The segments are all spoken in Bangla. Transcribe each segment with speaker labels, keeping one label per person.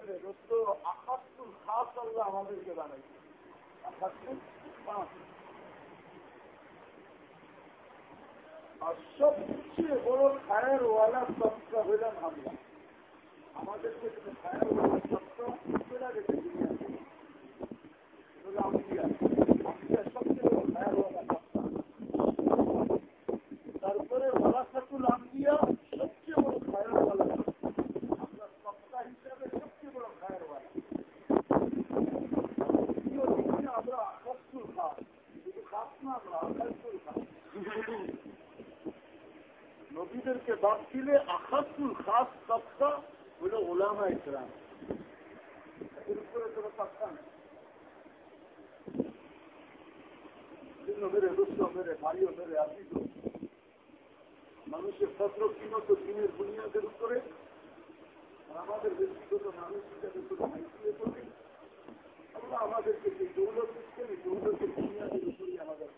Speaker 1: আকাশুল খাস আল্লাহ আমাদেরকে আর সবচেয়ে বড় খায়ের ওয়ালা তত্ত্ব হইলেন আমরা আমাদেরকে যদি খায়ের সবচেয়ে বড় খায়ের ওয়ালা তারপরে ওয়ালাসাতুল আম্বিয়া সবচেয়ে বড় খায়ের ওয়ালা আমরা সত্তা হিসাবে সবচেয়ে বড় খায়ের ওয়ালা আমরা আকাশুল খাস শুধু খাস না আমরা আকাশুল খাস নবীদেরকে বাদ দিলে আকাশুল খাস সত্তা হল ওলামা ইসলাম এর উপরে কোনো সত্তা নেই। মেরে দুঃখ মেরে ভাইও মেরে আসি মানুষের পত্র কিনত দিনের বুনিয়াদের উপরে আমাদের ব্যক্তিগত মানুষ হিসাবে আমাদেরকে যে দৌলত দিচ্ছেন, এই দৌলতের বুনিয়াদের উপরেই আমাদের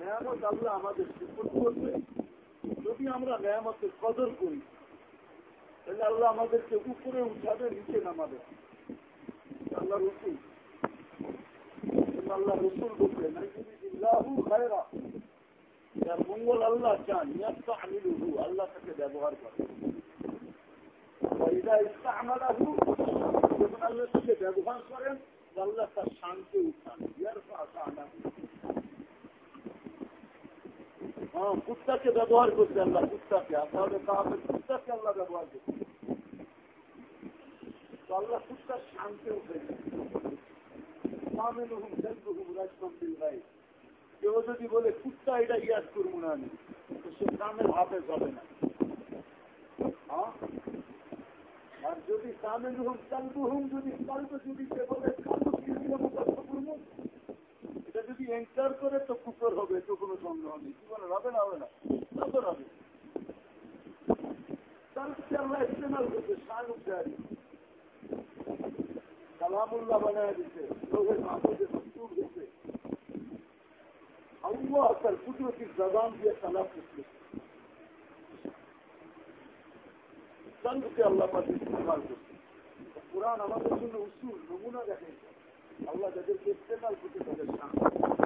Speaker 1: মেয়ামত আল্লাহ আমাদের সুপোর্ট করবে। আমরা মেয়ামতের কদর করি। তাহলে আল্লাহ আমাদেরকে উপরে উঠাবে, নিচে নামাবে। আল্লাহ রসুল। আল্লাহ রসুল বলবে খায়রা যার মঙ্গল আল্লাহ চান ইয়াত্তা আমিলুহু আল্লাহ তাকে ব্যবহার করে। ইস্তাহমালাহু যখন আল্লাহ তাকে ব্যবহার করেন, আল্লাহ তার শান্তি উঠান। ইয়ার আনা হ্যাঁ কুত্তাকে ব্যবহার করছে আল্লাহ, কুত্তাকে। আপনাদের তাহলে কুত্তাকে আল্লাহ ব্যবহার করছে। আল্লাহ কুত্তার শান্তি কেউ যদি বলে, কুত্তা এটা ইয়াদ করব না আমি, তো সে কামের হাতে যাবে না। আর যদি কামের হুম কালবু হুম যদি কালব যদি সে বলে কালবু এনকার করে তো কুকুর হবে, তো কোনো সন্দেহ নেই। বলে হবে না হবে না? তখন হবে। জবান কোরআন আমাদের জন্য উসুল, নমুনা দেখে আল্লাহ যাদেরকে ইস্তেমাল করতে তাদের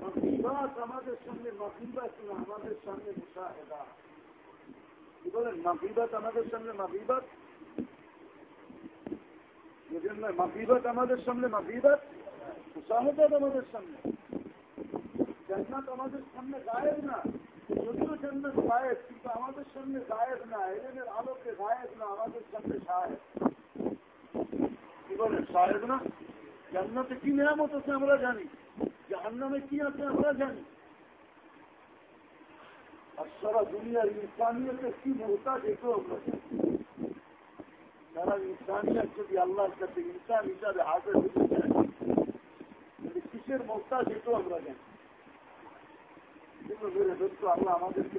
Speaker 1: মাকিবাত আমাদের সামনে মাকিবাত না আমাদের সামনে মুসাহেদা কি বলেন মাকিবাত আমাদের সামনে মাকিবাত মাকিবাত আমাদের সামনে মাকিবাত মুসাহেদাত আমাদের সামনে জান্নাত আমাদের সামনে গায়েব না যদিও জান্নাত গায়েব কিন্তু আমাদের সামনে গায়েব না এলেনের আলোকে গায়েব না আমাদের সামনে সাহেব কি বলেন সাহেব না জান্নাতে কি নিয়ামত আছে আমরা জানি জাহান্নামে কি আছে আমরা জানি। আর সারা দুনিয়ার ইনসানিয়তে কি মোহতাজ এটাও আমরা জানি। সারা ইনসানিয়ত যদি আল্লাহর কাছে ইনসান হিসাবে হাজার হতে চায় কিসের মোহতাজ এটাও আমরা জানি। কিন্তু মেরে দোস্ত আল্লাহ আমাদেরকে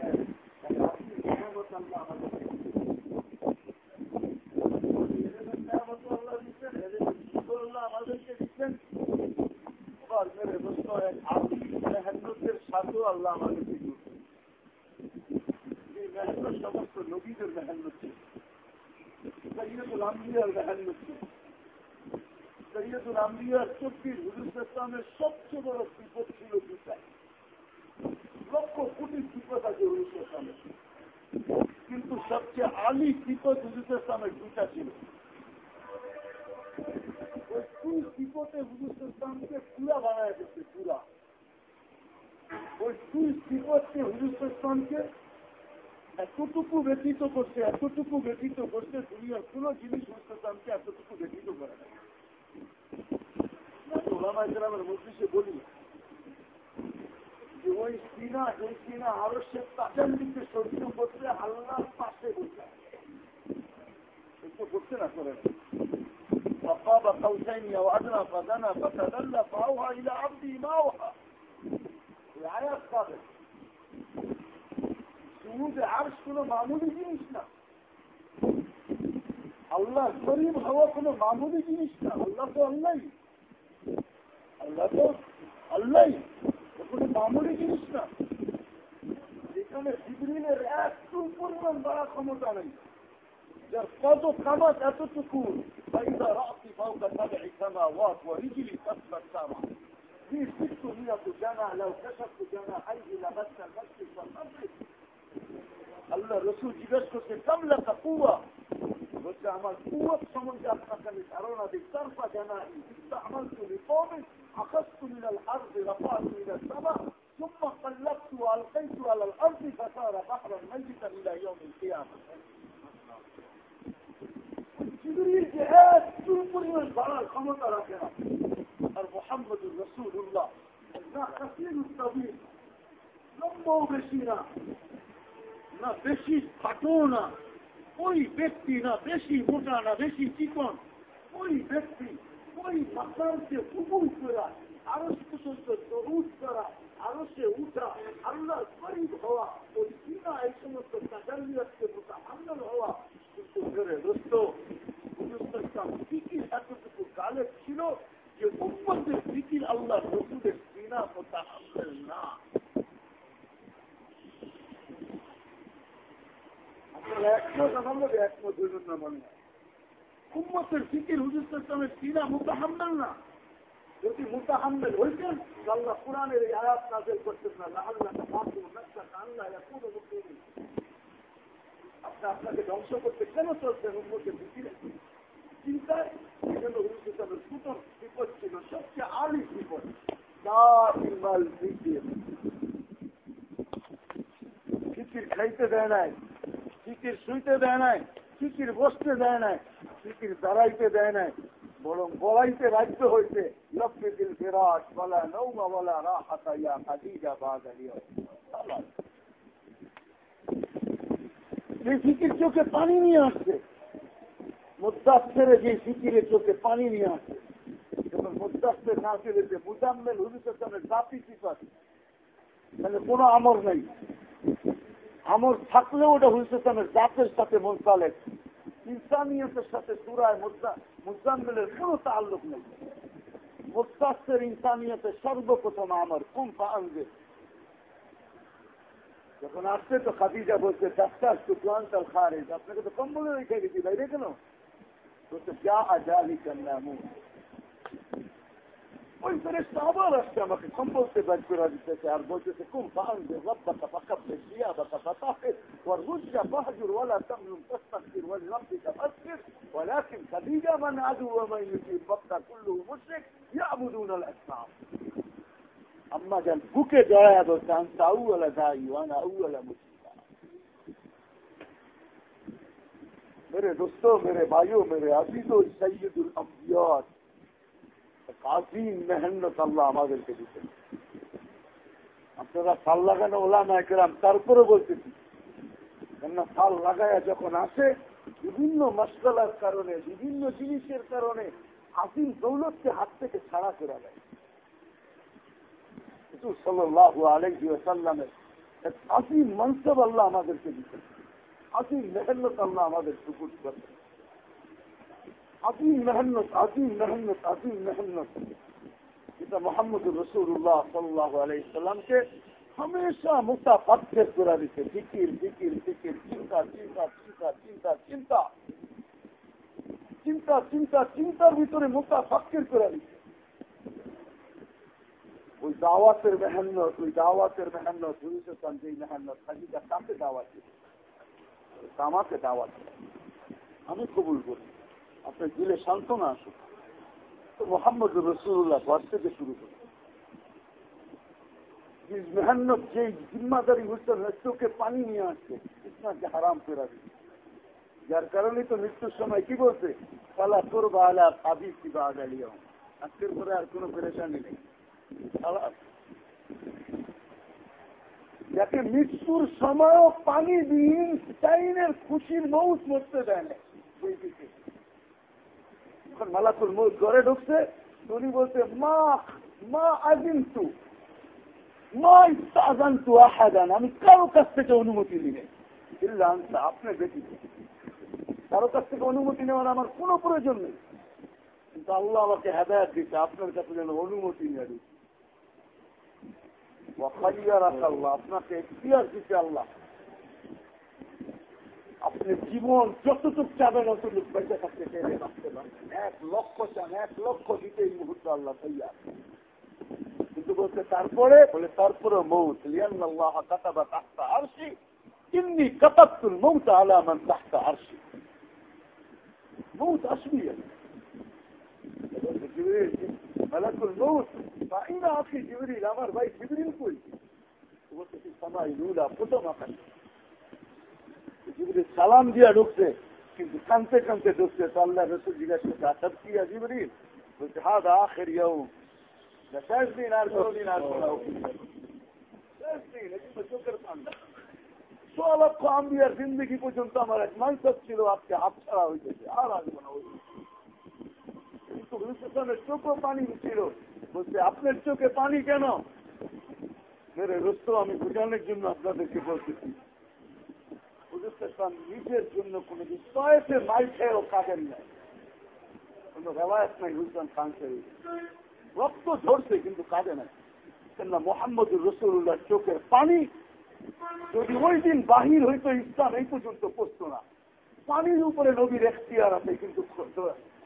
Speaker 1: আল্লাহ আমাদেরকে আল্লাহ দিচ্ছেন আমাদেরকে দিচ্ছেন মেহনতের সাথেও আল্লাহ আমাদেরকে এই সমস্ত নবীদের ছিল সবচেয়ে বড় বিপদ ছিল লক্ষ কোটি বিপদ আছে হুজুর কিন্তু সবচেয়ে আলি বিপদ হুজুর ইসলামের দুটা ছিল। বানায় ওই দুই বিপদকে হুজুর এতটুকু ব্যতীত করছে, এতটুকু ব্যতীত করছে, দুনিয়ার কোন জিনিস হুজুর এতটুকু ব্যতীত করে না। ওলামা মধ্যে বলি ওই সিনা সিনা আরও সে তাদের সহ্য পাশে করছে না করে। فقاب قوسين أو أدنى فدنا فتدلى فأوهى إلى عبده ما أوهى يعني الآية السابقة سجود العرش كله معمول جنسنا الله كريم هو كله معمول جنسنا الله هو الله. الله هو الله. كله معمول جنسنا যেখানে জিবরিনের এক পরিমাণ বড় ক্ষমতা নেই يركض كما ستكون فإذا رأسي فوق سبع سماوات ورجلي تسمى السماء. في 600 جناح لو كشفت جناحيه لبث المسجد والمسجد الله الرسول كم لك قوة. واستعمل قوة فمن جاءتك يشعرون بالطرف جناحي. استعملت لقوم أخذت من الأرض رفعت من السماء ثم قلبت وألقيت على الأرض فصار بحرا ميتا إلى يوم القيامة. যে একটু পরিমাণ বাড়ার ক্ষমতা রাখে আর মোহাম্মদ রসুল্লাহ না কাসির তবির, লম্বও বেশি না না বেশি খাটো না। ওই ব্যক্তি না বেশি মোটা না বেশি চিকন, ওই ব্যক্তি ওই মাসারকে উপুর করা, আরও পর্যন্ত দরুদ করা, আরও সে উঠা আল্লাহ গরিব হওয়া, ওই কিনা এই সমস্ত তাজাল্লিয়াতকে মোটা আল্লাহ হওয়া কিন্তু ধরে দোস্ত ফিকির এতটুকু গালে ছিল যে উম্মতের ফিকির আল্লাহ রসুলের কিনা মোটা আল্লাহ না আপনারা একমত আমাদের একমত আল্লাহ কোরআনের এই আয়াত নাজেল করতেন না আল্লাহ আপনাকে ধ্বংস করতে কেন চলছেন উম্মতের ফিকিরে চিন্তায় বিপদ ছিল, সবচেয়ে আলি বিপদ। ফিকির খাইতে দেয় নাই ফিকির শুইতে দেয় নাই ফিকির বসতে দেয় নাই ফিকির দাঁড়াইতে দেয় নাই, বরং বলাইতে রাজ্য হইতে লক্ষ্মী দিল বিরাট বলা, নৌমা বলা রা হাতাইয়া খাদিজা বাগালিয়া ফিকির চোখে পানি নিয়ে আসছে মুদাস্তেরে যে ফিকিরে চোখে পানি নিয়ে আসছে যখন মুদাস্তের না ফিরেছে মুজাম্মেল হুজুরের জাতি কোনো আমর নেই। আমর থাকলেও ওটা হুলসেসানের জাতের সাথে মোস্তালেক ইনসানিয়তের সাথে সুরায় মুজাম্মেলের কোনো তাল্লুক নেই। মুস্তাস্তের ইনসানিয়তের সর্বপ্রথম আমর কোন আনবে যখন আসছে তো খাদিজা বলছে ডাক্তার সুকান্তাল খারেজ আপনাকে তো কম্বলে রেখে গেছি বাইরে কেন বলছে যা আজালি কান্নামু ওই ফেরেস্তা আবার আসছে আমাকে সম্পর্কে বের করে দিতেছে আর বলতেছে কুম ফাহানজে রব্বাকা ফাকাব্বির সিয়াবাকা ফাতাহির والرجل فهجر ولا تمنن تستكبر ولربك فاسكر ولكن خديجة من عدو ومن يجيب مكة كله مشرك يعبدون আপনারা সাল লাগানো ওলামা একরাম তারপরে বলতেছি, কেননা সাল লাগায়া যখন আসে, বিভিন্ন মশলার কারণে, বিভিন্ন জিনিসের কারণে হাসিল দৌলতকে হাত থেকে ছাড়া করা যায়। রসুল সাল্লাহ আলহিউসাল্লামের এক আসিম মনসব আল্লাহ আমাদেরকে দিতেন আসিম মেহনত আল্লাহ আমাদের সুপুর করতেন আসিম মেহনত আসিম মেহনত আসিম মেহনত। এটা মোহাম্মদ রসুল্লাহ সাল্লাহ আলহিসাল্লামকে হামেশা মোটা পাথ্যের করে দিতে জিকির জিকির জিকির চিন্তা চিন্তা চিন্তা চিন্তা চিন্তা। চিন্তা চিন্তা, চিন্তার ভিতরে মোটা পাথ্যের করে দিতে ওই দাওয়াতের মেহান্নত ওই দাওয়াতের মেহান্নত হুজুর যেই মেহান্নত খাজিটা কাকে দাওয়াত আমাকে দাওয়াত আমি কবুল করি। আপনার দিলে সান্ত্বনা আসুক। তো মোহাম্মদ রসুল্লাহ ঘর থেকে শুরু করুন মেহান্নত যে জিম্মাদারি হচ্ছেন চোখে পানি নিয়ে আসছে, ইসলামকে হারাম ফেরা দিচ্ছে। যার কারণে তো মৃত্যুর সময় কি বলছে? কালা তোর বালা আবি কি বা গালিয়া আজকের পরে আর কোনো পেরেশানি নেই। যাকে মৃত্যুর সময়ও পানি দিন টাইনের খুশির মৌত মরতে দেয় না। যখন মৌত ঘরে ঢুকছে উনি বলছে, মা মা আজিন্তু মা ইস্তাজান্তু আহাদান, আমি কারও কাছ থেকে অনুমতি নিলে ইল্লা আপনি ব্যতীত কারও কাছ থেকে অনুমতি নেওয়ার আমার কোনো প্রয়োজন নেই। কিন্তু আল্লাহ আমাকে হেদায়ত দিতে আপনার কাছে যেন অনুমতি নিয়ে দিচ্ছে আল্লাহ আপনাকে দিতে আল্লাহ। আপনি জীবন যতটুক চাবেন অতটুক বেঁচে থাকতে চাইলে পারবেন এক লক্ষ চান, এক লক্ষ দিতে এই মুহূর্তে আল্লাহ তৈয়া কিন্তু বলছে, তারপরে? বলে তারপরে মৌত। লিয়াল্লাহ কাতাবা তাহতা আরশি, ইন্নি কাতাবতুল মৌত আলা মান আরশি। মৌত আসবি। মালাকুল মৌত ফাইনা আখি জিবরিল আমার ভাই জিবরিল কই বলছে সামাই লুলা প্রথম আকাশ সালাম দিয়া ঢুকছে কিন্তু কানতে কানতে ঢুকছে তো আল্লাহ রসুল জিজ্ঞাসা করছে কি জিবরিল বলছে হাদ আখের ইয়াও শেষ দিন আর কোনোদিন দিন চোখের পান্ডা সোয়া লক্ষ আম্বিয়ার জিন্দগি পর্যন্ত আমার এক মানসব ছিল আজকে হাত ছাড়া হইতেছে আর আসব না কিন্তু চোখও পানি ছিল। বলছে, আপনার চোখে পানি কেন? মেরে রস্ত আমি বোঝানোর জন্য আপনাদেরকে বলতেছি। নিজের জন্য কোন খেয়েও নাই রেওয়ায়ত নাই খানসে রক্ত ঝরছে, কিন্তু নাই কেননা মোহাম্মদুর রসুল্লাহ চোখের পানি যদি ওই দিন বাহির হইতো, ইসলাম এই পর্যন্ত পড়তো না। পানির উপরে নবীর এখতিয়ার আছে, কিন্তু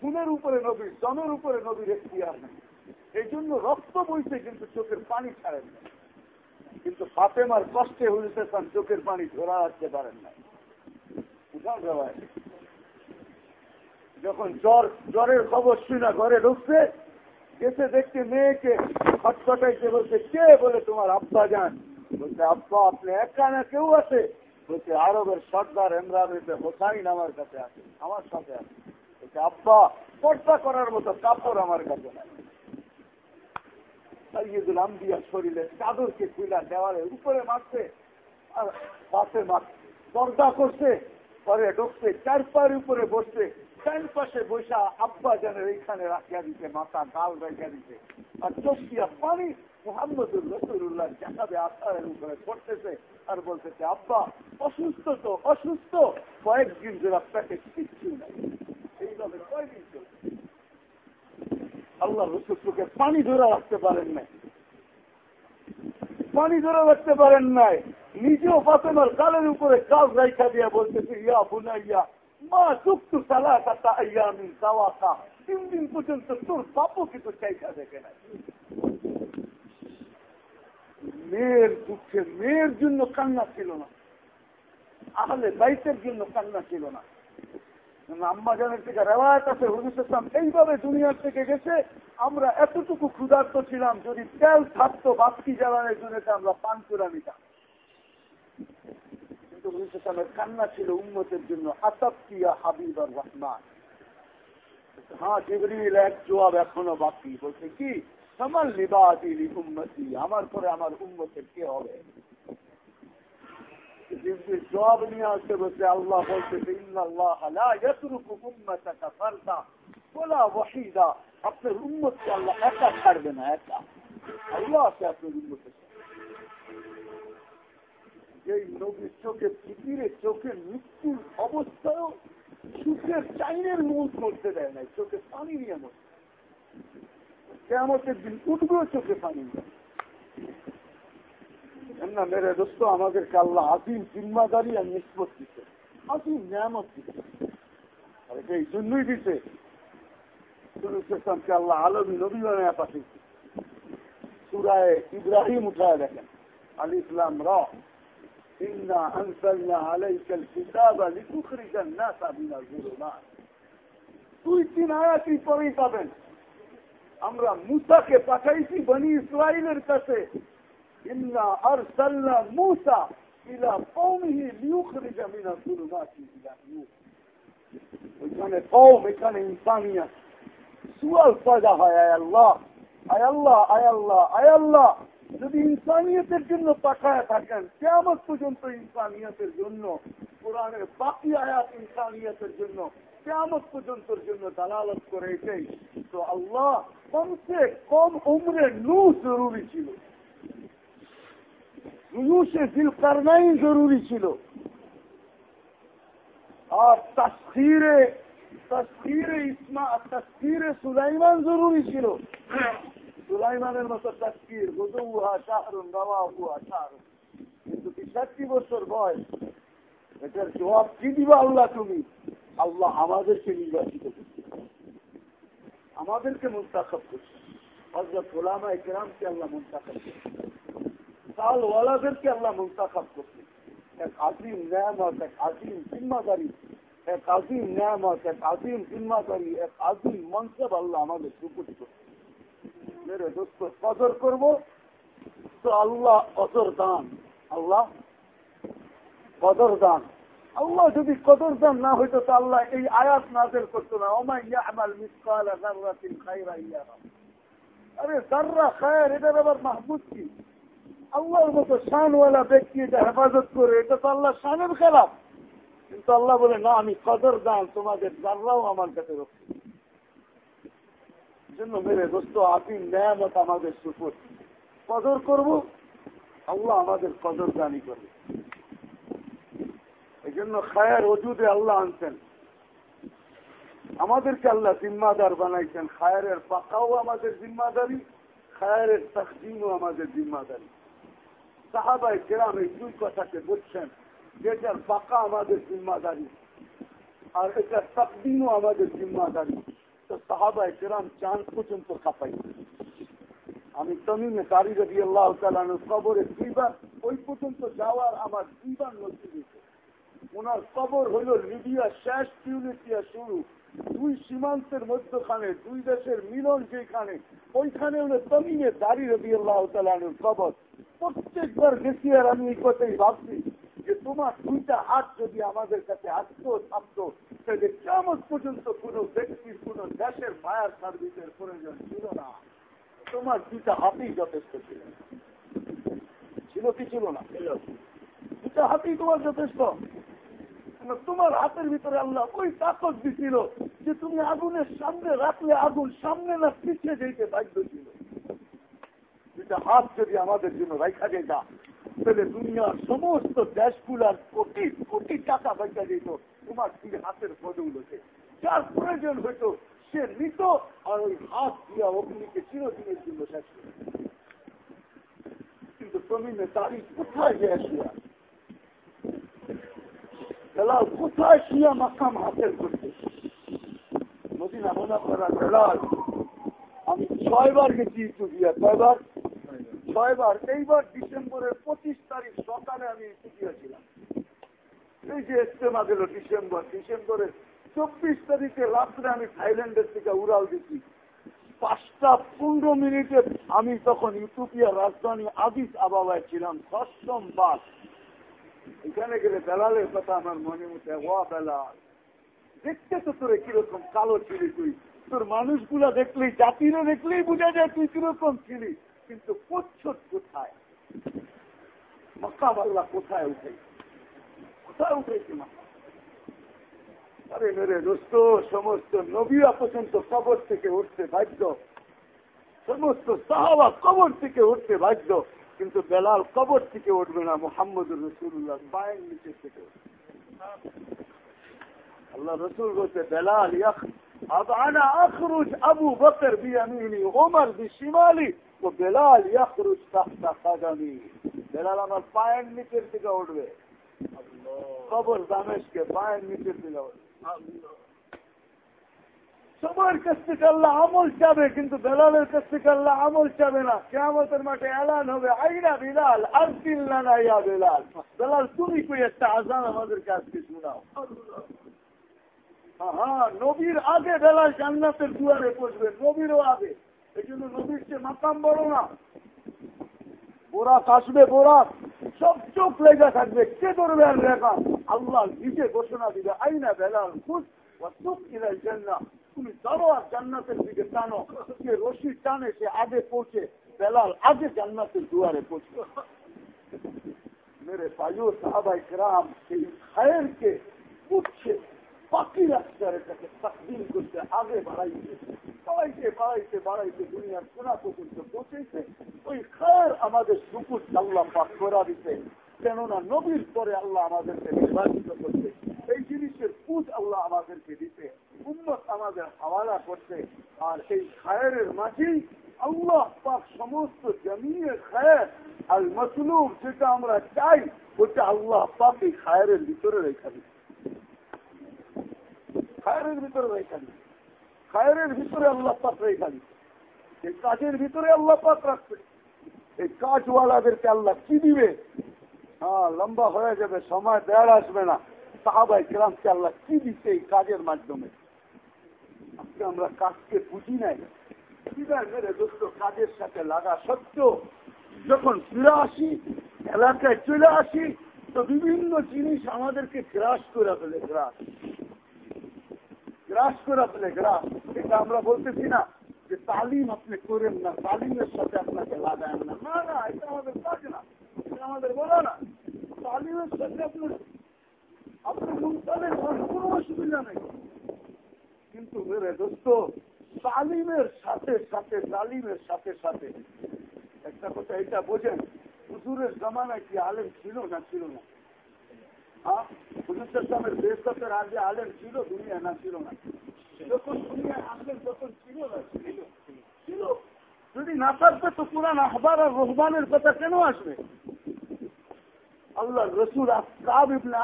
Speaker 1: খুনের উপরে নবীর, জনের উপরে নবীর এখতিয়ার নেই। এই জন্য রক্ত বইছে কিন্তু চোখের পানি ছাড়েন না। কিন্তু ফাতেমার কষ্টে হইতে চান চোখের পানি ধরা রাখতে পারেন না। যখন জ্বর, জ্বরের খবর শুনা ঘরে ঢুকছে গেছে দেখতে মেয়েকে খটখটাইতে বলছে, কে? বলে, তোমার আব্বা যান বলছে, আব্বা, আপনি একা না? কেউ আছে? বলছে, আরবের সর্দার ইমরান হোসাইন আমার কাছে আছে, আমার সাথে আছে। আব্বা পর্দা করার মতো কাপড় আমার কাছে নাই। শরীরে চাদরকে দেওয়ালে উপরে মারছে আর পাশে পর্দা করছে, পরে ঢুকছে উপরে বসছে পাশে বৈশা আব্বা এইখানে রাখিয়া দিতে মাথা দিতে আর চোখিয়া পানি মোহাম্মদুর রসুল্লাহ উপরে পড়তেছে আর বলতেছে, আব্বা, অসুস্থ তো, অসুস্থ। কয়েকদিন জোড়া পেটে কিচ্ছু নাই। এইভাবে কয়েকদিন চলছে? আল্লাহ রসুল চোখে পানি ধরে রাখতে পারেন নাই। পানি ধরে রাখতে পারেন নাই। নিজেও ফাতেমার কালের উপরে কাজ রাইখা দিয়া বলতেছে, ইয়া বুনাইয়া, মা চুক্তু সালা কাতা ইয়ামিন সাওয়াকা তিন দিন পর্যন্ত তোর বাপও কিন্তু চাইটা দেখে নাই। মেয়ের দুঃখে, মেয়ের জন্য কান্না ছিল না। আহলে বাইতের জন্য কান্না ছিল না। আম্মা জানের থেকে রেওয়ায়ত আছে, হুজুর ইসলাম এইভাবে দুনিয়ার থেকে গেছে। আমরা এতটুকু ক্ষুধার্ত ছিলাম, যদি তেল থাকতো বাস্তি জ্বালানোর জন্য আমরা পান করে নিতাম। কিন্তু হুজুর ইসলামের কান্না ছিল উন্মতের জন্য আতাপ্তিয়া হাবিব আর রহমান। হ্যাঁ জিবরিল, এক জবাব এখনও বাকি। বলছে কি? সমান লিবাদি উন্মতি আমার পরে আমার উন্মতের কে হবে? জবাব নিয়ে আসতে বলছে, আল্লাহ বলতেছে বলা ওয়াহিদা। আপনার উন্মতকে আল্লাহ একা ছাড়বে না, একা। আল্লাহ আছে আপনার উন্মতের যেই নবীর চোখে ফিকিরে, চোখে মৃত্যুর অবস্থায়ও সুখের চাইনের মুখ করতে দেয় নাই, চোখে পানি নিয়ে মরছে কেমতের দিন উঠবেও চোখে পানি না মেরে দোস্ত আমাদেরকে আল্লাহ আসিম জিম্মাদারি আর নিষ্পত দিতে আসিম নিয়ামত দিতে আর এই জন্যই দিতে ইসলামকে আল্লাহ আলমী নবী বানায় পাঠিয়েছে সুরায় ইব্রাহিম উঠায় দেখেন আল ইসলাম র إنا أنزلنا عليك الكتاب لتخرج الناس من الظلمات দুই তিন আয়াতই পরেই পাবেন আমরা মুসাকে পাঠাইছি বনি ইসরায়েলের কাছে ইন্না আরসালনা মুসা ইলা কওমিহি লিয়ুখরিজা মিনা যুলুমাতি ইলা নূর ওইখানে কওম এখানে ইনসানিয়াত সুয়াল পয়দা হয় আয় আল্লাহ আয় আল্লাহ আয় আল্লাহ আয় যদি ইনসানিয়তের জন্য পাঠায় থাকেন কেমন পর্যন্ত ইনসানিয়তের জন্য, কোরআনের বাকি আয়াত ইনসানিয়তের জন্য কেমন পর্যন্তর জন্য দালালত করে এটাই। তো আল্লাহ কমসে কম উমরে নু জরুরি ছিল। নুসে দিল করনাই জরুরি ছিল। আর তস্কিরে তস্কিরে ইসমা তস্কিরে সুলাইমান জরুরি ছিল। সুলাইমানের মতো তস্কির গুজুহা শাহরুন গাওয়াহুয়া শাহরুন। কিন্তু ষাটটি বছর বয়স? এটার জবাব কি দিবা আল্লাহ তুমি? আল্লাহ আমাদেরকে নির্বাচিত করছে আমাদেরকে মুন্তাখব করছে হজরত গোলামা ইকরামকে আল্লাহ মুন্তাখব করছে আল্লাহ কদর করব? তো আল্লাহ কদর দান। আল্লাহ কদর দান। আল্লাহ যদি কদর দান না হইতো তো আল্লাহ এই আয়াত নাজেল করতো না। ওমাই মিসকাল আরে যাররা খায়ের এটার আবার মাহবুব কি? আল্লাহর মতো শানওয়ালা ব্যক্তি এটা হেফাজত করে, এটা তো আল্লাহ শানের খেলাফ। কিন্তু আল্লাহ বলে, না, আমি কদর দান তোমাদের, যাররাও আমার কাছে রক্ষে। জন্য মেরে দোস্ত, আপনি ন্যায়ামত আমাদের সুপুর কদর করব, আল্লাহ আমাদের কদর দানি করবে। এই জন্য খায়ের ওজুদে আল্লাহ আনছেন। আমাদেরকে আল্লাহ জিম্মাদার বানাইছেন। খায়ের পাকাও আমাদের জিম্মাদারি খায়ের তকদিমও আমাদের জিম্মাদারি। সাহাবাই গ্রাম এই দুই কথাকে বুঝছেন যেটার পাকা আমাদের জিম্মাদারি আর এটার তকদিমও আমাদের জিম্মাদারি। তো সাহাবাই গ্রাম চাঁদ পর্যন্ত খাপাই আমি তমিমে তারি রবি আল্লাহ তালানোর কবরে দুইবার, ওই পর্যন্ত যাওয়ার আমার দুইবার নথি দিয়েছে ওনার কবর হইল লিবিয়া শেষ টিউনিসিয়া শুরু। দুই সীমান্তের মধ্যখানে, দুই দেশের মিলন যেখানে, ওইখানে উনি তমিমে দাঁড়ি রবি আল্লাহ তালানোর কবর। প্রত্যেকবার গেছি আর আমি এই কথাই ভাবছি যে তোমার দুইটা হাত যদি আমাদের কাছে আসতো থাকতো তাহলে কেমন পর্যন্ত কোন ব্যক্তির কোন দেশের মায়ার সার্ভিসের প্রয়োজন ছিল না। তোমার দুইটা হাতেই যথেষ্ট ছিল। ছিল কি ছিল না? দুটা হাতই তোমার যথেষ্ট। তোমার হাতের ভিতরে আল্লাহ ওই তাকত দিছিল যে তুমি আগুনের সামনে রাখলে আগুন সামনে না পিছিয়ে যেতে বাধ্য ছিল। দুটা হাত যদি আমাদের জন্য রাখা যেত তাহলে দুনিয়ার সমস্ত দেশগুলার কোটি কোটি টাকা বাঁচা যেত তোমার দুই হাতের বদৌলতে যার প্রয়োজন হইতো সে নিত আর ওই হাত দিয়া অগ্নিকে চিরদিনের জন্য শেষ করে কিন্তু জমিনে তারিখ কোথায় যায় শুয়া বেলাল কোথায় শুয়া মাকাম হাতের করতে মদিনা মনে করা বেলাল, আমি ছয়বার গেছি ইতুবিয়া ছয়বার ছয়বার এইবার ডিসেম্বরের পঁচিশ তারিখ সকালে আমি ছিলাম এই যে ইস্তেমা গেল ডিসেম্বর, ডিসেম্বরের চব্বিশ তারিখে রাত্রে আমি থাইল্যান্ডের থেকে উড়াল দিচ্ছি পাঁচটা পনেরো মিনিটে আমি তখন ইউটোপিয়ার রাজধানী আদিস আবাবায় ছিলাম সষ্টম বাস। এখানে গেলে বেলালের কথা আমার মনে মধ্যে হওয়া বেলাল, দেখতে তো তোরে কীরকম কালো ছিলি তুই। তোর মানুষগুলা দেখলেই, জাতিরে দেখলেই বোঝা যায় তুই কীরকম ছিলি। কিন্তু প্রচ্ছদ কোথায়? মক্কা বাংলা কোথায় উঠে? কোথায় উঠেছে মক্কা? আরে মেরে দোস্ত, সমস্ত নবীরা পর্যন্ত কবর থেকে উঠতে বাধ্য। সমস্ত সাহাবা কবর থেকে উঠতে বাধ্য। কিন্তু বেলাল কবর থেকে উঠবে না মোহাম্মদ রসুল্লাহ বায়ের নিচে থেকে আল্লাহ রসুল বলছে, বেলাল আবু বকর বি আমি ওমর বি শিমালি বেলাল ইয়াকরুজ তাহতা কাদামি বেলাল আমার পায়ের নিচের দিকে উঠবে। কবর দামেশকে পায়ের নিচের দিকে উঠবে। সবার কাছ থেকে আল্লাহ আমল চাবে কিন্তু বেলালের কাছ থেকে আল্লাহ আমল চাবে না। কেমতের মাঠে এলান হবে আইনা বিলাল আর তিল্লানা ইয়া বেলাল। বেলাল তুমি কই একটা আজান আমাদের কাছকে শোনাও? হ্যাঁ নবীর আগে বেলাল জান্নাতের দুয়ারে পড়বে নবীরও আগে। এই নবীর চেয়ে মাকাম বড় না। বোরাক আসবে, বোরাক। সব চোখ লেগে থাকবে। কে ধরবে আর লেখা? আল্লাহ নিজে ঘোষণা দিবে, আইনা বেলাল খুশ তুমি ধরো আর জান্নাতের দিকে টানো। যে রশি টানে, সে আগে পৌঁছে। বেলাল আগে জান্নাতের দুয়ারে পৌঁছে। মেরে পাইও সাহাবাই গ্রাম সেই খায়েরকে বুঝছে রাখছে আর এটাকে তাকদিন আগে বাড়াইছে। দুনিয়ার কোনা পর্যন্ত পৌঁছেছে ওই খার আমাদের পাক করা দিতে কেননা নবীর পরে আল্লাহ আমাদেরকে নির্বাচিত করতে এই জিনিসের পুজ আল্লাহ আমাদেরকে দিতে উন্মত আমাদের হাওয়ালা আর এই খায়ের মাঝেই আল্লাহ পাক সমস্ত জমিয়ে খায়ের আর মসলুম যেটা আমরা চাই, ওটা আল্লাহ পাক এই খায়ের ভিতরে রেখা দিচ্ছে। খায়ের ভিতরে রেখা দিচ্ছে খায়ের ভিতরে আল্লাহ পাক রেখা দিচ্ছে এই কাজের ভিতরে আল্লাহ পাক রাখছে এই কাজওয়ালাদেরকে আল্লাহ কি দিবে? হ্যাঁ লম্বা হয়ে যাবে, সময় দেয়ার আসবে না। সাহাবাই গ্রামকে আল্লাহ কি দিচ্ছে এই কাজের মাধ্যমে? আজকে আমরা কাজকে বুঝি নাই। কাজের সাথে লাগা সত্ত্বেও যখন ফিরে আসি, এলাকায় চলে আসি, তো বিভিন্ন জিনিস আমাদেরকে গ্রাস করে ফেলে, গ্রাস। গ্রাস করে আপনি গ্রাস। এটা আমরা বলতেছি না যে তালিম আপনি করেন না, তালিমের সাথে আপনাকে লাগান না। না না, এটা আমাদের কাজ না। এটা আমাদের বলা না। তালিমের সাথে আপনার আপনি মুমতালের কোনো অসুবিধা নেই। কিন্তু মেরে দোস্ত, তালিমের সাথে সাথে, তালিমের সাথে সাথে। একটা কথা এটা বোঝেন, হুজুরের জামানায় কি আলেম ছিল না ছিল না? যদি না থাকবে তো কোরআন আহবার আর রহমানের কথা কেন আসবে? আল্লাহ রসুল কাব ইবনে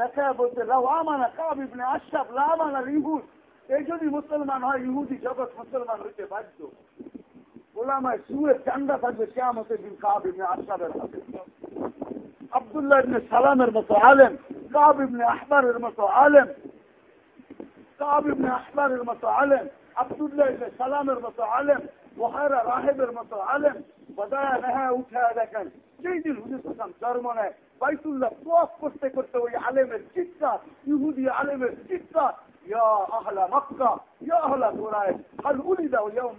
Speaker 1: দেখায় বলতে আমানা কাব ইবনে আশরাফ লামানা ইহুদ এই যদি মুসলমান হয়, ইহুদি জগৎ মুসলমান হইতে বাধ্য। ওলামায় সুয়ের চান্দা থাকবে কেমতের দিন কাব ইবনে হাতে। আবদুল্লাহ ইবনে সালামের মতো আলেম কাব ইবনে আহবারের মতো আলেম কাব ইবনে আহবারের মতো আলেম আবদুল্লাহ ইবনে সালামের মতো আলেম বহারা রাহেবের মতো আলেম বদায়া নেহা উঠে দেখেন সেই দিন হুজুর হাসান জন্ম নেয় বাইতুল্লাহ তোয়াফ করতে করতে ওই আলেমের চিৎকার ইহুদি আলেমের চিৎকার ইয়া আহলা মক্কা ইয়া আহলা কুরাইশ হাল উলিদা ইয়াউম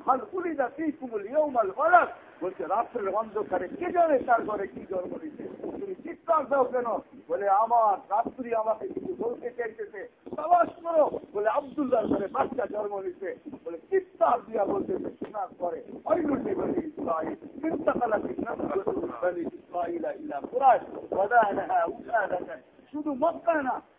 Speaker 1: হাল উলিদা ফীকুমুল ইয়াউমাল ওয়ালাদ বলছে, রাত্রের অন্ধকারে কে জানে তার ঘরে কি জন্ম দিতে তুমি চিৎকার দাও কেন? বলে, আমার রাত্রি আমাকে কিছু বলতে চাইতেছে। সাবাস করো। বলে আবদুল্লাহ ঘরে বাচ্চা জন্ম নিতে বলে, চিৎকার দিয়া বলতেছে শোনার পরে অইলুটি বলি ইসরাইল চিন্তাকালা বলি ইসরাইল ইলা কুরাইশ ওয়াদানাহা উঠাদাতান শুধু মক্কা না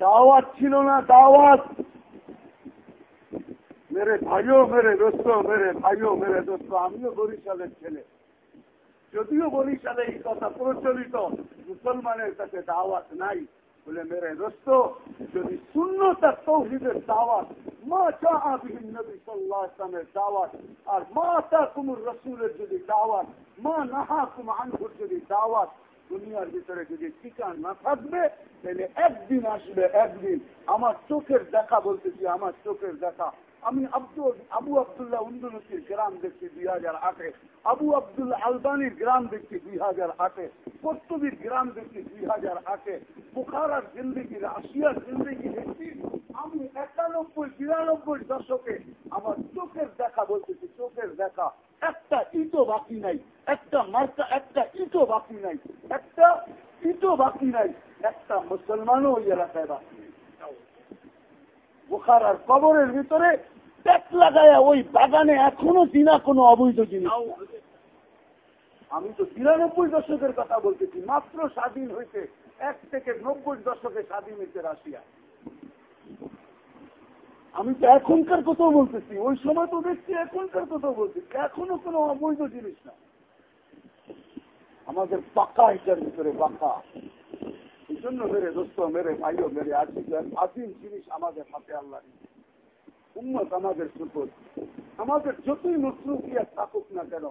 Speaker 1: দাওয়াত ছিল না, দাওয়াত। মেরে ভাইও মেরে দোস্ত, মেরে ভাইও মেরে দোস্ত, আমিও বরিশালের ছেলে। যদিও বরিশালে এই কথা প্রচলিত, মুসলমানের কাছে দাওয়াত নাই বলে মেরে দোস্ত, যদি শূন্য তার তৌহিদের দাওয়াত, মা চাহিন নবী সাল্লাহ দাওয়াত, আর মা তা কুমুর রসুলের যদি দাওয়াত, মা নাহা কুম আনহুর যদি দাওয়াত দুনিয়ার ভিতরে যদি টিকা না থাকবে, তাহলে একদিন আসবে, একদিন। আমার চোখের দেখা বলতেছি আমার চোখের দেখা আমি আব্দুল, আবু আবদুল্লাহ উন্দুলতির গ্রাম দেখছি দুই হাজার আটে। আবু আবদুল্লাহ আলবানির গ্রাম দেখছি দুই হাজার আটে। কর্তবীর গ্রাম দেখছি দুই হাজার আটে। বুখারার জিন্দিগি, রাশিয়ার জিন্দিগি দেখছি। আমি একানব্বই, বিরানব্বই দশকে আমার চোখের দেখা বলতেছি, চোখের দেখা। একটা ইটো বাকি নাই, একটা মার্কা, একটা ইটো বাকি নাই, একটা ইটো বাকি নাই, একটা মুসলমানও ওই এলাকায় বাকি বুখারার কবরের ভিতরে ট্যাক লাগায় ওই বাগানে এখনও দিনা কোনো অবৈধ জিনিস। আমি তো তিরানব্বই দশকের কথা বলতেছি, মাত্র স্বাধীন হয়েছে এক থেকে নব্বই দশকে স্বাধীন হয়েছে রাশিয়া। আমি তো এখনকার কথাও বলতেছি, ওই সময় তো দেখছি এখনকার কথাও বলতেছি, এখনও কোনো অবৈধ জিনিস না। আমাদের পাকা এটার ভিতরে পাকা। জন্য মেরে, দোস্ত, মেরে ভাইও মেরে আজিম জিনিস আমাদের হাতে আল্লাহ উন্মত আমাদের সুপুর আমাদের যতই মসরুকিয়াত থাকুক না কেন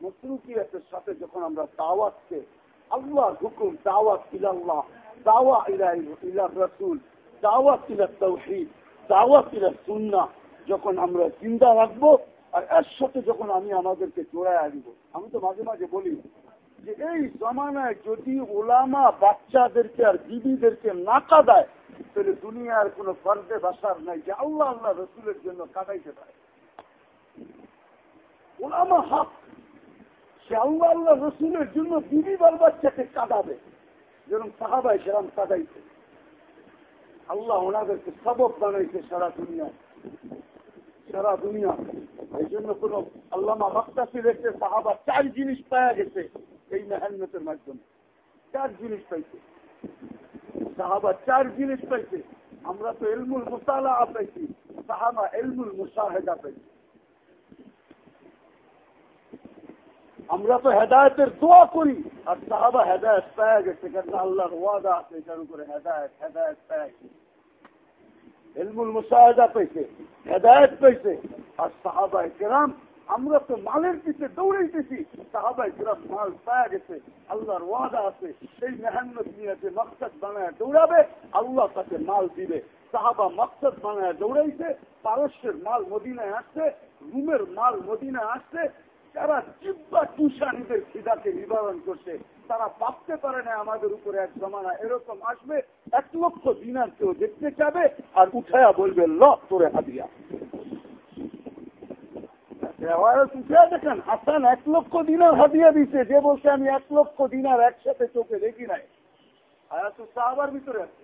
Speaker 1: মসরুকিয়াতের সাথে যখন আমরা দাওয়াতকে আল্লাহ হুকুম, দাওয়াত ইলাল্লাহ, দাওয়া ইলা ইলা রসুল, দাওয়াত ইলা তৌহিদ দাওয়াতিরা সুন্না যখন আমরা চিন্তা রাখব, আর এর সাথে যখন আমি আমাদেরকে জোড়ায় আসব আমি তো মাঝে মাঝে বলি যে এই জমানায় যদি ওলামা বাচ্চাদেরকে আর বিবিদেরকে না কাদায়, তাহলে দুনিয়ার কোন ফর্দে বাসার নাই যে আল্লাহ আল্লাহ রসুলের জন্য কাদাইতে পারে। ওলামা হক। সে আল্লাহ আল্লাহ রসুলের জন্য বিবি বাল বাচ্চাকে কাঁদাবে। যেরকম সাহাবাই সেরকম কাদাইছে। আল্লাহ ওনাদেরকে সবক বানাইছে সারা দুনিয়া। সারা দুনিয়া। এই জন্য কোন আল্লামা মক্তাসি দেখতে সাহাবা চার জিনিস পাওয়া গেছে। এই মেহান্নতের মাধ্যমে চার জিনিস পাইছে সাহাবা চার জিনিস পাইছে আমরা তো এলমুল মুসালা পাইছি সাহাবা এলমুল মুসাহেদা পাইছি আমরা তো হেদায়তের দোয়া করি আর সাহাবা হেদায়ত পাওয়া গেছে কারণ আল্লাহর ওয়াদা আছে এটার উপরে হেদায়ত হেদায়ত পাওয়া গেছে এলমুল মুসাহেদা পেয়েছে হেদায়ত পেয়েছে আর সাহাবাই কেরাম আমরা তো মালের পিছে দৌড়াইতেছি। সাহাবাই কেরাম মাল পাওয়া গেছে, আল্লাহর ওয়াদা আছে, সেই মেহান্নত নিয়ে যে মকসদ বানায় দৌড়াবে, আল্লাহ তাকে মাল দিবে। সাহাবা মকসদ বানায় দৌড়াইছে, পারস্যের মাল মদিনায় আসছে, রুমের মাল মদিনায় আসছে তারা জিব্বা টুসানিদের খিদাকে নিবারণ করছে, তারা ভাবতে পারে না আমাদের উপরে এক জমানা এরকম আসবে, এক লক্ষ দিনার কেউ দেখতে চাবে আর উঠায়া বলবে, ল, তোরে হাদিয়া। দেখেন, হাসান এক লক্ষ দিনার যে বলছে আমি এক লক্ষ দিনার একসাথে চোখে দেখি নাই। সাহাবার ভিতরে আছে।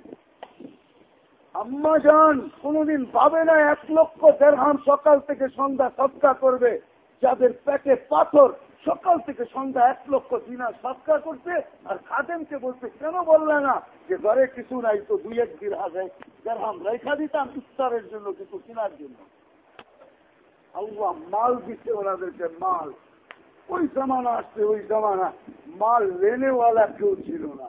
Speaker 1: আম্মা যান কোনদিন পাবে না এক লক্ষ দেড়হাম সকাল থেকে সন্ধ্যা সৎকা করবে, যাদের পেটে পাথর সকাল থেকে সন্ধ্যা এক লক্ষ দিনার সৎকার করছে, আর খাদেমকে বলছে, কেন বললে না যে ঘরে কিছু নাই তো দুই এক দিন হাজার দেড়হাম রেখা দিতাম ইফতারের জন্য কিছু কেনার জন্য। আল্লাহ মাল দিচ্ছে ওনাদেরকে, মাল। ওই জমানা আসছে, ওই জমানা। মাল লেনেওয়ালা কেউ ছিল না।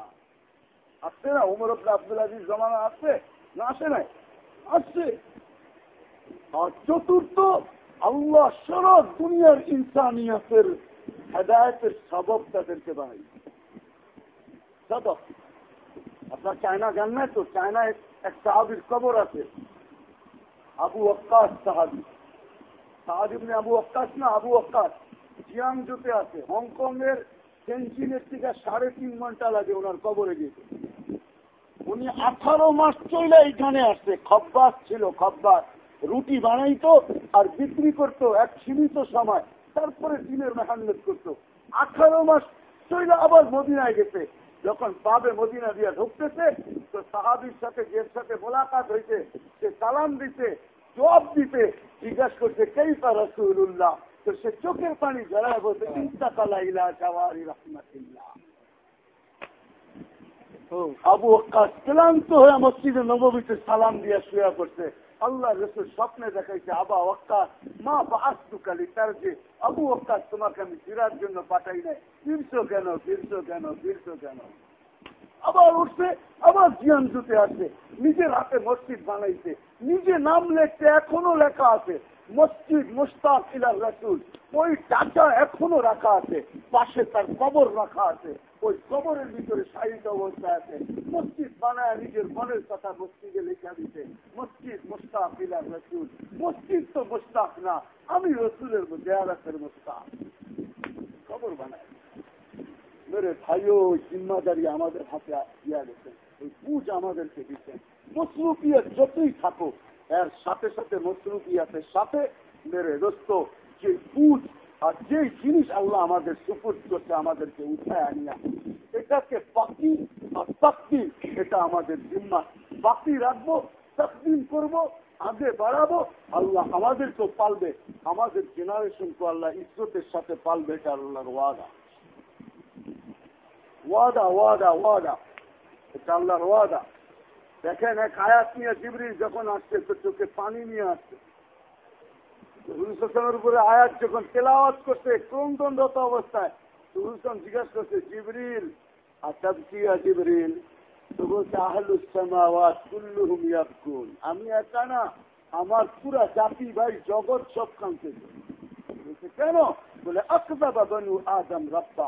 Speaker 1: আসছে না উমর আব্দুল আজিজ জমানা আসছে না আসে নাই? আসছে। আর চতুর্থ, আল্লাহ সারা দুনিয়ার ইনসানিয়তের হেদায়তের সবক তাদেরকে বানাই। সবক আপনার চায়না জানবেন তো? চায়নায় এক সাহাবির কবর আছে। আবু আক্কাস সাহাবি। আবু আক্কাস না, আবু আক্কাস জিয়াংজুতে আছে। হংকং এর সেঞ্চিনের থেকে সাড়ে তিন ঘণ্টা লাগে ওনার কবরে যেতে। উনি আঠারো মাস চলে এখানে আসছে। খব্বাস ছিল, খব্বাস। রুটি বানাইতো আর বিক্রি করতো এক সীমিত সময়। তারপরে দিনের মেহান্নত করতো। আঠারো মাস চলে আবার মদিনায় গেছে। যখন পাবে মদিনা দিয়া ঢুকতেছে, তো সাহাবির সাথে যে সাথে মোলাকাত হয়েছে সে সালাম দিতে জবাব দিতে জিজ্ঞাসা করছে কেই পা রসুল্লাহ তো সে চোখের পানি জড়ায় বলছে আবু ক্লান্ত হয়ে মসজিদে নবমীতে সালাম দিয়ে শুয়া করছে আল্লাহ রসুল স্বপ্নে দেখাইছে, আবা অক্কাস মা বা আসতুকালি তার যে আবু অক্কাস তোমাকে আমি ফিরার জন্য পাঠাই নাই। ফিরছো কেন? ফিরছো কেন? ফিরছো কেন? আবার উঠছে, আবার জিয়ান জুতে আছে নিজের হাতে মসজিদ বানাইছে। নিজে নাম লেখতে এখনও লেখা আছে, মসজিদ মুস্তাক ইলার রসুল। ওই টাকা এখনও রাখা আছে, পাশে তার কবর রাখা আছে। ওই কবরের ভিতরে সাহিত্য অবস্থা আছে। মসজিদ বানায় নিজের মনের কথা মসজিদে লেখা দিতে মসজিদ মুস্তাক ইলার রসুল। মসজিদ তো মুস্তাক না, আমি রসুলের দেয়ালাতের মুস্তাক। কবর বানায়। মেরে ভাইও জিম্মাদারি আমাদের হাতে দিয়া গেছেন ওই পুজ আমাদেরকে দিচ্ছেন মসরুপিয়াত যতই থাকো এর সাথে সাথে মসরুপিয়াতের সাথে মেরে দোস্ত যে পুজ আর যে জিনিস আল্লাহ আমাদের সুপুর করছে আমাদেরকে উঠায় আনিয়া এটাকে বাকি আর তাকদিন এটা আমাদের জিম্মা বাকি রাখব তাকদিন করব আগে বাড়াবো আল্লাহ আমাদেরকেও পালবে আমাদের জেনারেশনকে আল্লাহ ইজ্জতের সাথে পালবে এটা আল্লাহর ওয়াদা ওয়াদা ওয়াদা ওয়াদা এটা আল্লাহর ওয়াদা দেখেন এক আয়াত নিয়ে জিবরি যখন আসছে তো চোখে পানি নিয়ে আসছে হুলসের উপরে আয়াত যখন তেলাওয়াত করছে ক্রন্দনরত অবস্থায় তো জিজ্ঞাসা করছে জিবরিল আতাব কি জিবরিল আমি একা না আমার পুরা জাতি ভাই জগৎ সব কাঁদতে বলছে কেন বলে আকদাবা বনু আদম রব্বা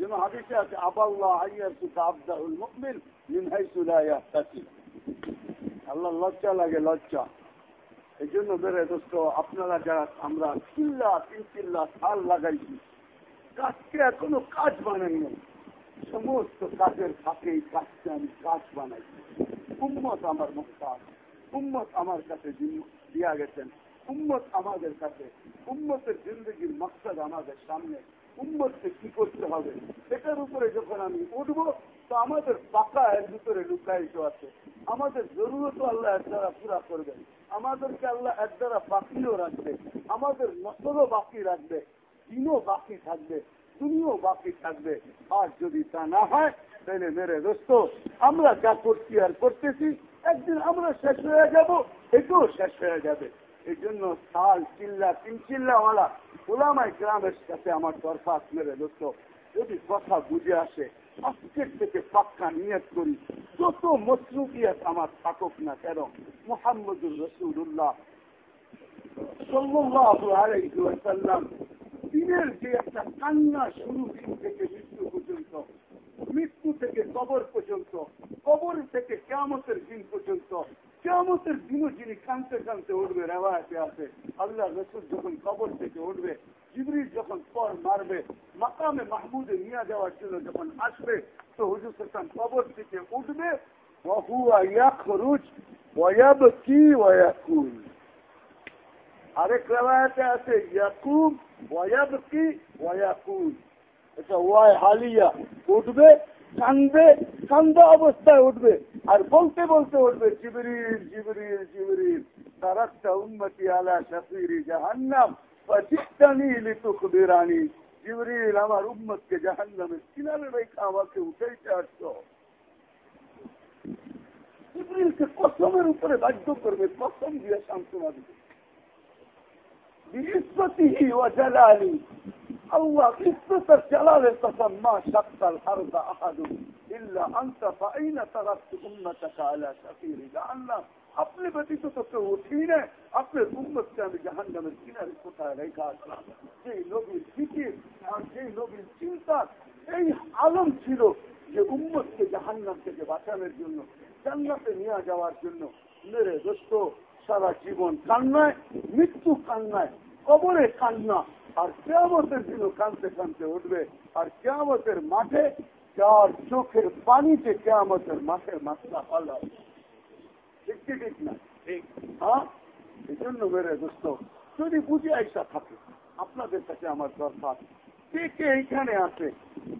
Speaker 1: জন্য হাদিসে আছে, আবাল্লাহ আইয়ার সুতা আবদাহুল মুকমিন মিনহাই সুলাইয়া আল্লাহ লজ্জা লাগে, লজ্জা। এই জন্য বেড়ে দোস্ত, আপনারা যারা আমরা চিল্লা, তিন চিল্লা সাল লাগাইছি, কাজকে এখনও কাজ বানাই নাই। সমস্ত কাজের ফাঁকে এই কাজকে আমি কাজ বানাই। উম্মত আমার মুক্তার উম্মত আমার কাছে দিয়া গেছেন, উম্মত আমাদের কাছে, উম্মতের জিন্দগির মকসদ আমাদের সামনে। উম্মতকে কি করতে হবে? সেটার উপরে যখন আমি উঠবো, তো আমাদের পাকা এর ভিতরে লুকায়িত আছে। আমাদের জরুরত আল্লাহ এর দ্বারা পুরা করবেন আমাদেরকে আল্লাহ এর দ্বারা বাকিও রাখবে। আমাদের নসলও বাকি রাখবে। দিনও বাকি থাকবে। তুমিও বাকি থাকবে। আর যদি তা না হয়, তাহলে মেরে দোস্ত, আমরা যা করছি আর করতেছি, একদিন আমরা শেষ হয়ে যাব, এটাও শেষ হয়ে যাবে। এই জন্য সাল চিল্লা, তিন চিল্লাওয়ালা ওলামাই গ্রামের সাথে আমার দরকার মেরে দোস্ত। যদি কথা বুঝে আসে, আজকের থেকে পাক্কা নিয়ত করি, যত মসরুফিয়াত আমার থাকুক না কেন, মোহাম্মদুর রসুল্লাহ দিনের যে একটা কান্না শুরু দিন থেকে মৃত্যু পর্যন্ত, মৃত্যু থেকে কবর পর্যন্ত, কবর থেকে কেমতের দিন পর্যন্ত কেমতের দিনও যিনি কানতে কানতে উঠবে রেওয়ায়তে আছে আল্লাহ রসুল যখন কবর থেকে উঠবে জিবরির যখন পর মারবে মাকামে মাহমুদে নিয়ে যাওয়ার জন্য যখন আসবে তো হুজুর হাসান কবর থেকে উঠবে আরেক রেওয়ায়তে আছে ইয়াকুব ওয়াবকি ওয়াকুল এটা ওয়াই হালিয়া উঠবে কান্দবে কান্দা অবস্থায় উঠবে আর বলতে বলতে উঠবে জিবরিল জিবরিল জিবরিল তারাক্তা উন্মতি আলা শফিরি জাহান্নাম ফজিতানি লিতুখবিরানি জিবরিল আমার উম্মতকে জাহান্নামের কিনারে রেখে আমাকে উঠাইতে আসছো জিবরিলকে কসমের উপরে বাধ্য করবে কসম দিয়ে সান্ত্বনা দিবে بعزته وجلالي الله قصة الجلال القسم ما شق الأرض أحد إلا أنت فأين تركت أمتك على سفير جهنم আপনি ব্যতীত তো কেউ উঠি না আপনার উন্মতকে আমি জাহান গামের কিনারে কোথায় রেখা আসলাম সেই নবীর ফিকির আর সেই নবীর চিন্তা এই আলম ছিল যে উম্মতকে জাহান্নাম থেকে বাঁচানোর জন্য জান্নাতে নিয়ে যাওয়ার জন্য মেরে দোস্ত সারা জীবন কান্নায় মৃত্যু কান্নায় কবরে কান্না আর কেয়ামতের দিন কানতে কানতে উঠবে আর কেয়ামতের মাঠে চার চোখের পানিতে কেয়ামতের মাঠের মাত্রা পাল্লা ঠিক কি ঠিক না হ্যাঁ? এই জন্য মেরে দোস্ত যদি বুঝে আইসা থাকে আপনাদের কাছে আমার দরকার। কে কে এইখানে আছে?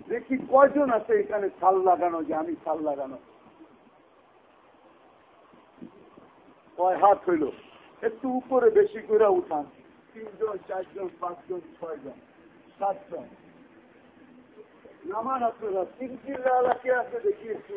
Speaker 1: দেখি কয়জন আছে এখানে ছাল লাগানো যে আমি ছাল লাগানো। কয় হাত হইল? একটু উপরে বেশি করে উঠান। তিনজন চারজন পাঁচজন ছয়জন সাতজন। নামান আপনারা তিন চিল্লা কে আছে দেখিয়েছি